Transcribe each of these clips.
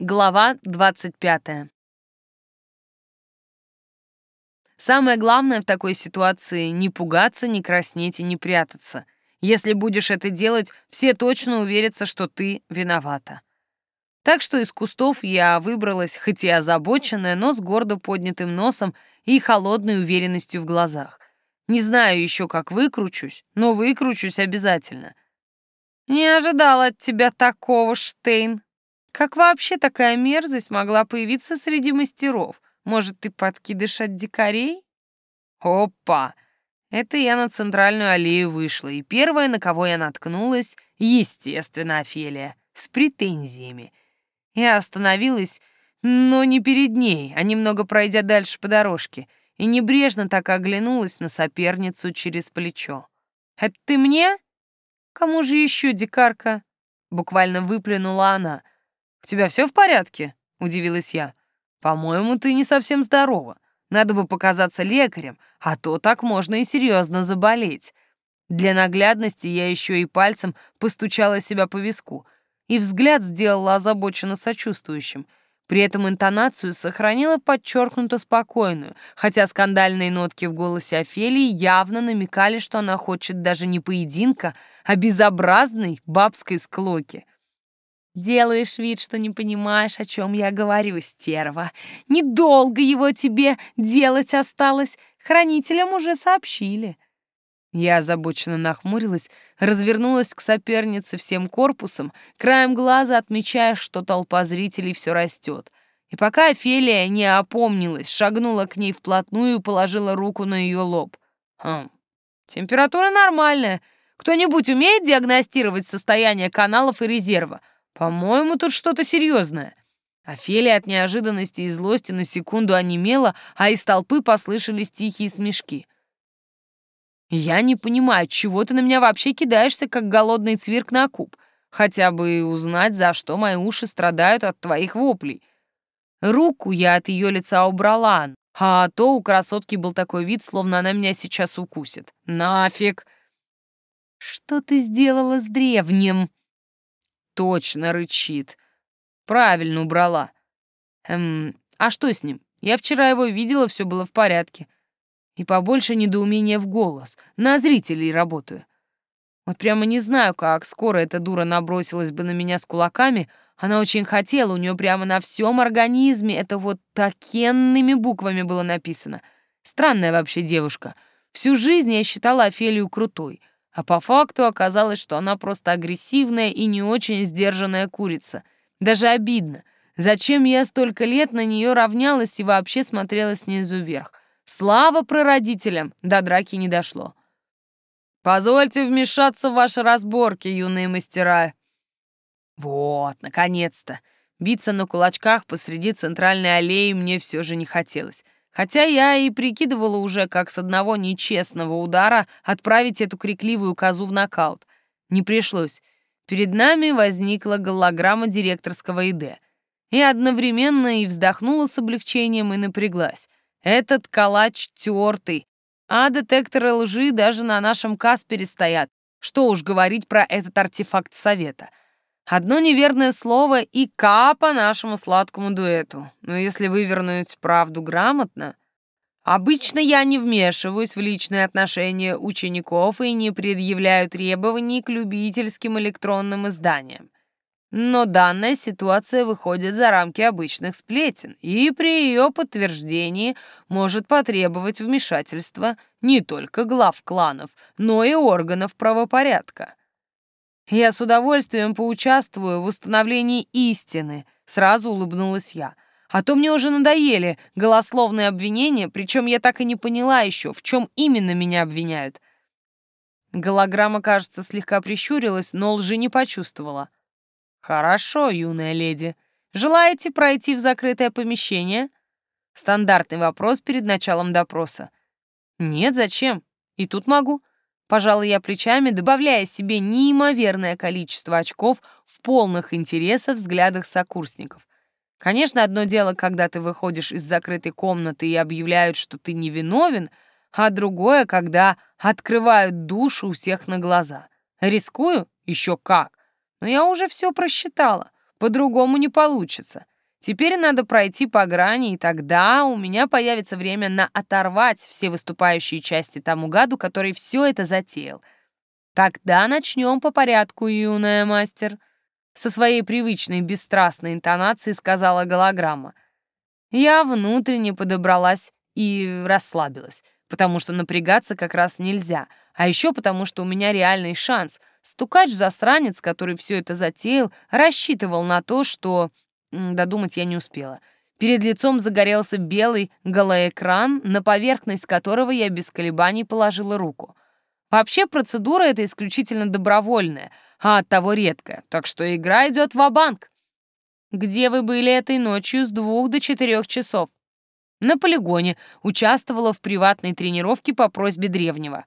Глава 25. Самое главное в такой ситуации — не пугаться, не краснеть и не прятаться. Если будешь это делать, все точно уверятся, что ты виновата. Так что из кустов я выбралась, хоть и озабоченная, но с гордо поднятым носом и холодной уверенностью в глазах. Не знаю еще, как выкручусь, но выкручусь обязательно. «Не ожидала от тебя такого, Штейн», как вообще такая мерзость могла появиться среди мастеров? Может, ты подкидыш от дикарей? Опа! Это я на центральную аллею вышла, и первая, на кого я наткнулась, естественно, Офелия, с претензиями. Я остановилась, но не перед ней, а немного пройдя дальше по дорожке, и небрежно так оглянулась на соперницу через плечо. «Это ты мне? Кому же еще, дикарка?» Буквально выплюнула она — «У тебя все в порядке?» — удивилась я. «По-моему, ты не совсем здорова. Надо бы показаться лекарем, а то так можно и серьезно заболеть». Для наглядности я еще и пальцем постучала себя по виску, и взгляд сделала озабоченно сочувствующим. При этом интонацию сохранила подчеркнуто спокойную, хотя скандальные нотки в голосе Офелии явно намекали, что она хочет даже не поединка, а безобразной бабской склоки. Делаешь вид, что не понимаешь, о чем я говорю, стерва. Недолго его тебе делать осталось. Хранителям уже сообщили. Я озабоченно нахмурилась, развернулась к сопернице всем корпусом, краем глаза отмечая, что толпа зрителей все растет. И пока Офелия не опомнилась, шагнула к ней вплотную и положила руку на ее лоб. Хм, температура нормальная. Кто-нибудь умеет диагностировать состояние каналов и резерва? По-моему, тут что-то серьезное. Офелия от неожиданности и злости на секунду онемела, а из толпы послышались тихие смешки. «Я не понимаю, чего ты на меня вообще кидаешься, как голодный цвирк на куб? Хотя бы узнать, за что мои уши страдают от твоих воплей. Руку я от ее лица убрала, а то у красотки был такой вид, словно она меня сейчас укусит. Нафиг!» «Что ты сделала с древним?» Точно рычит. Правильно убрала. Эм, а что с ним? Я вчера его видела, все было в порядке. И побольше недоумения в голос. На зрителей работаю. Вот прямо не знаю, как скоро эта дура набросилась бы на меня с кулаками. Она очень хотела, у нее прямо на всем организме это вот такенными буквами было написано. Странная вообще девушка. Всю жизнь я считала Офелию крутой. А по факту оказалось, что она просто агрессивная и не очень сдержанная курица. Даже обидно. Зачем я столько лет на нее равнялась и вообще смотрела снизу вверх? Слава прародителям, до драки не дошло. Позвольте вмешаться в ваши разборки, юные мастера. Вот, наконец-то. Биться на кулачках посреди центральной аллеи мне все же не хотелось. Хотя я и прикидывала уже, как с одного нечестного удара отправить эту крикливую козу в нокаут. Не пришлось. Перед нами возникла голограмма директорского ИД. И одновременно и вздохнула с облегчением, и напряглась. Этот калач тертый, а детекторы лжи даже на нашем Каспере стоят. Что уж говорить про этот артефакт совета. Одно неверное слово и К по нашему сладкому дуэту. Но если вывернуть правду грамотно... Обычно я не вмешиваюсь в личные отношения учеников и не предъявляю требований к любительским электронным изданиям. Но данная ситуация выходит за рамки обычных сплетен, и при ее подтверждении может потребовать вмешательства не только глав кланов, но и органов правопорядка. Я с удовольствием поучаствую в установлении истины, сразу улыбнулась я. А то мне уже надоели голословные обвинения, причем я так и не поняла еще, в чем именно меня обвиняют. Голограмма, кажется, слегка прищурилась, но лжи не почувствовала. «Хорошо, юная леди. Желаете пройти в закрытое помещение?» Стандартный вопрос перед началом допроса. «Нет, зачем? И тут могу. Пожалуй, я плечами, добавляя себе неимоверное количество очков в полных интересах взглядах сокурсников. Конечно, одно дело, когда ты выходишь из закрытой комнаты и объявляют, что ты невиновен, а другое, когда открывают душу у всех на глаза. Рискую? Еще как. Но я уже все просчитала. По-другому не получится. Теперь надо пройти по грани, и тогда у меня появится время на оторвать все выступающие части тому гаду, который все это затеял. Тогда начнем по порядку, юная мастер. Со своей привычной бесстрастной интонацией сказала голограмма. Я внутренне подобралась и расслабилась, потому что напрягаться как раз нельзя, а еще потому что у меня реальный шанс. Стукач-засранец, который все это затеял, рассчитывал на то, что Додумать я не успела. Перед лицом загорелся белый голоэкран, на поверхность которого я без колебаний положила руку. Вообще процедура эта исключительно добровольная, а оттого редкая, так что игра идет в банк Где вы были этой ночью с двух до четырех часов? На полигоне участвовала в приватной тренировке по просьбе древнего.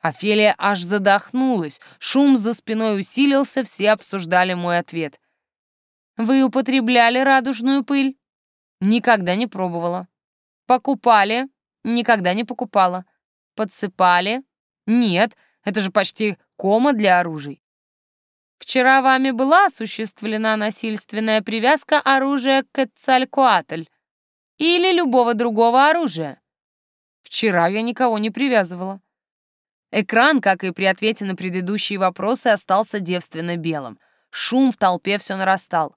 Офелия аж задохнулась, шум за спиной усилился, все обсуждали мой ответ. Вы употребляли радужную пыль? Никогда не пробовала. Покупали? Никогда не покупала. Подсыпали? Нет, это же почти кома для оружий. Вчера вами была осуществлена насильственная привязка оружия к Кецалькуатль или любого другого оружия. Вчера я никого не привязывала. Экран, как и при ответе на предыдущие вопросы, остался девственно белым. Шум в толпе все нарастал.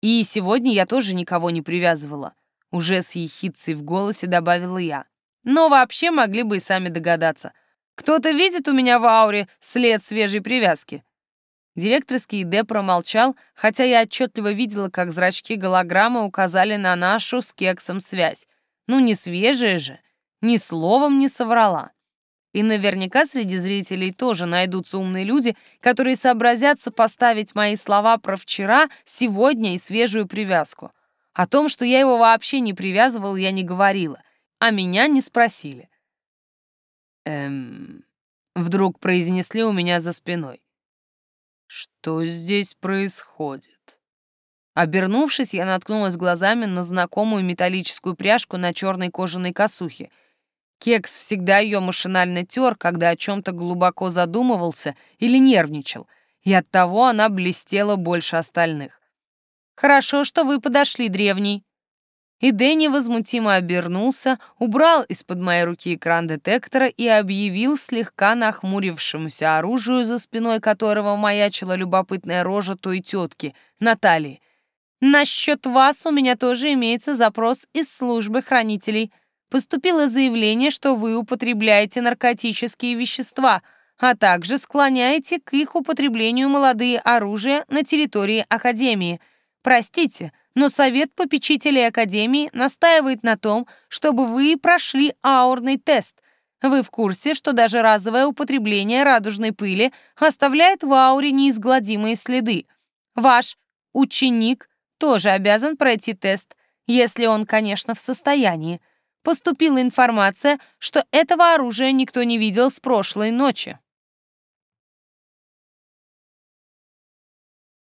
И сегодня я тоже никого не привязывала. Уже с ехидцей в голосе добавила я. Но вообще могли бы и сами догадаться. Кто-то видит у меня в ауре след свежей привязки. Директорский Д промолчал, хотя я отчетливо видела, как зрачки голограммы указали на нашу с кексом связь. Ну не свежая же, ни словом не соврала. И наверняка среди зрителей тоже найдутся умные люди, которые сообразятся поставить мои слова про вчера, сегодня и свежую привязку. О том, что я его вообще не привязывал, я не говорила, а меня не спросили. «Эм...» — вдруг произнесли у меня за спиной. «Что здесь происходит?» Обернувшись, я наткнулась глазами на знакомую металлическую пряжку на черной кожаной косухе — Кекс всегда ее машинально тер, когда о чем-то глубоко задумывался или нервничал, и оттого она блестела больше остальных. «Хорошо, что вы подошли, древний». И Дэнни возмутимо обернулся, убрал из-под моей руки экран детектора и объявил слегка нахмурившемуся оружию, за спиной которого маячила любопытная рожа той тетки, Натальи. «Насчет вас у меня тоже имеется запрос из службы хранителей поступило заявление, что вы употребляете наркотические вещества, а также склоняете к их употреблению молодые оружия на территории Академии. Простите, но Совет попечителей Академии настаивает на том, чтобы вы прошли аурный тест. Вы в курсе, что даже разовое употребление радужной пыли оставляет в ауре неизгладимые следы. Ваш ученик тоже обязан пройти тест, если он, конечно, в состоянии поступила информация, что этого оружия никто не видел с прошлой ночи.